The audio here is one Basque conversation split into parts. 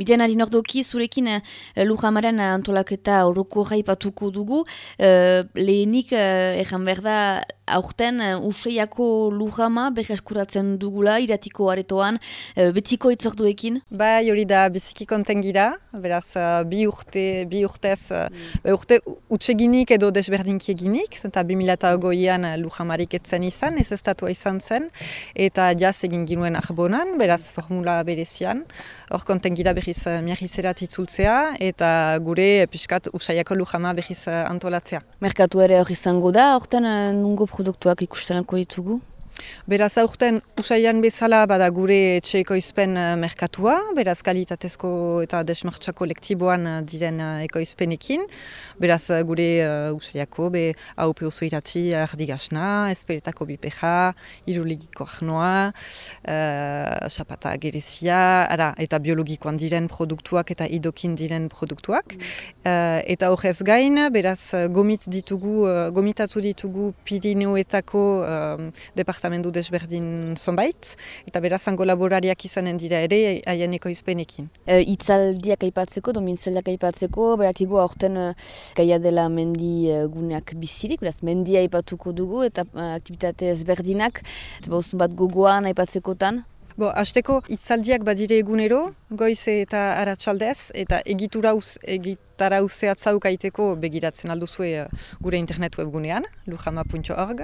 Miten ari nordoki zurekin uh, Lujamaren antolaketa horroko jaipatuko dugu. Uh, lehenik, uh, ejan behar da, aurten uh, useiako Lujama beheskuratzen dugula iratiko aretoan, uh, betiko itzorduekin? Bai, hori da biziki kontengira, beraz, uh, bi, urte, bi urtez, mm. urte utseginik edo desberdinki eginik, zenta 2008an Lujamarik etzen izan, ez estatua izan zen, eta jaz egin ginuen arbonan, beraz, formula berezian, hor kontengira behiz uh, miagizerat itzultzea eta gure piskat usaiako lujama uh, antolatzea. Merkatu ere hori izango da, horten nungo produktuak ikustenako ditugu? Beraz aurten usaian bezala bada gure etxeko izpen uh, merkatua, beraz kalitatezko eta desmartza kolektiboan uh, diren uh, ekoizpenekin. Beraz gure uh, usaiako be haupe oso irati ardigasna, esperetako bipeja, iruligiko ahnoa, uh, xapata gerezia, ara, eta biologikoan diren produktuak eta idokin diren produktuak. Mm. eta horrez gain, beraz gomitz ditugu, uh, gomitatu ditugu Pirineoetako uh, departamendu desberdin zonbait, eta berazango laborariak izanen dira ere aieneko izpenekin. E, itzaldiak aipatzeko, domintzeldiak aipatzeko, behakigu aurten uh, gaia dela mendi uh, guneak bizirik, beraz mendia aipatuko dugu eta uh, aktivitate ezberdinak, eta bat gogoan aipatzekotan. Bo, azteko itzaldiak badire egunero, goize eta aratsaldez, eta egitura uz, egitara uzeatzau kaiteko begiratzen alduzue uh, gure internet webgunean, lujama.org.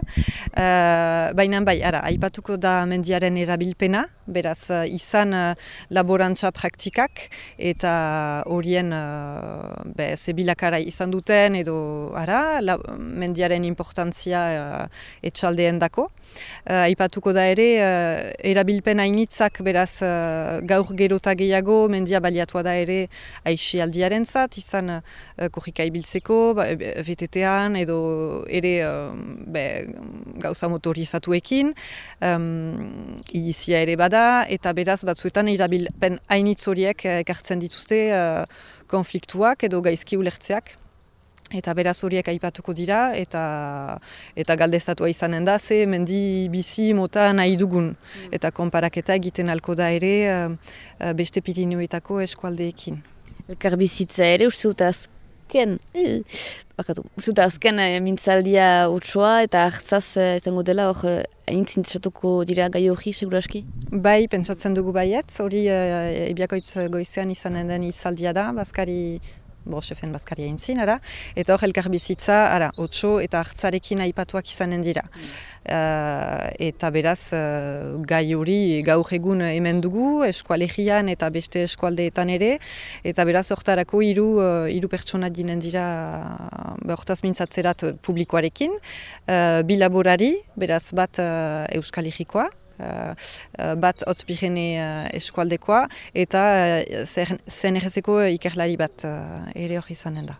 Uh, Baina bai, ara, aipatuko da mendiaren erabilpena, beraz uh, izan uh, laborantza praktikak, eta horien uh, be, zebilakara izan duten, edo ara, la, mendiaren importantzia uh, etxaldeen dako. Uh, aipatuko da ere, uh, erabilpena initzak beraz uh, gaur gerota gehiago, mendia baliatua da ere aixi aldiaren zat, izan uh, korrika ibiltzeko, ba, VTT-an edo ere uh, be, gauza motorizatuekin, um, izia ere bada, eta beraz batzuetan irabilpen hainitz horiek ekartzen dituzte uh, konfliktuak edo gaizki ulertzeak. Eta beraz horiek aipatuko dira eta eta galdezatua izanen da ze mendi bizi mota nahi dugun. Mm. Eta konparaketa egiten alko da ere uh, beste Pirineoetako eskualdeekin. Elkar bizitza ere uste dut azken, uh, bakatu, uste dut azken uh, mintzaldia utxoa eta hartzaz uh, izango dela hor aintzintxatuko dira gai hori seguraski? Bai, pentsatzen dugu baiet, hori uh, ebiakoitz goizean izanen den izaldia da, bazkari bo, sefen bazkaria intzin, ara? eta hor elkar bizitza, ara, otxo eta hartzarekin aipatuak izanen dira. Uh, eta beraz, uh, gai hori gaur egun hemen dugu, eskualegian eta beste eskualdeetan ere, eta beraz, hortarako hiru uh, pertsona dinen dira hortaz mintzatzerat publikoarekin, uh, bilaborari, beraz, bat uh, euskal egikoa, Uh, bat otzpirene uh, eskualdekoa eta zen errezeko ikerlari bat ere hori izanen da.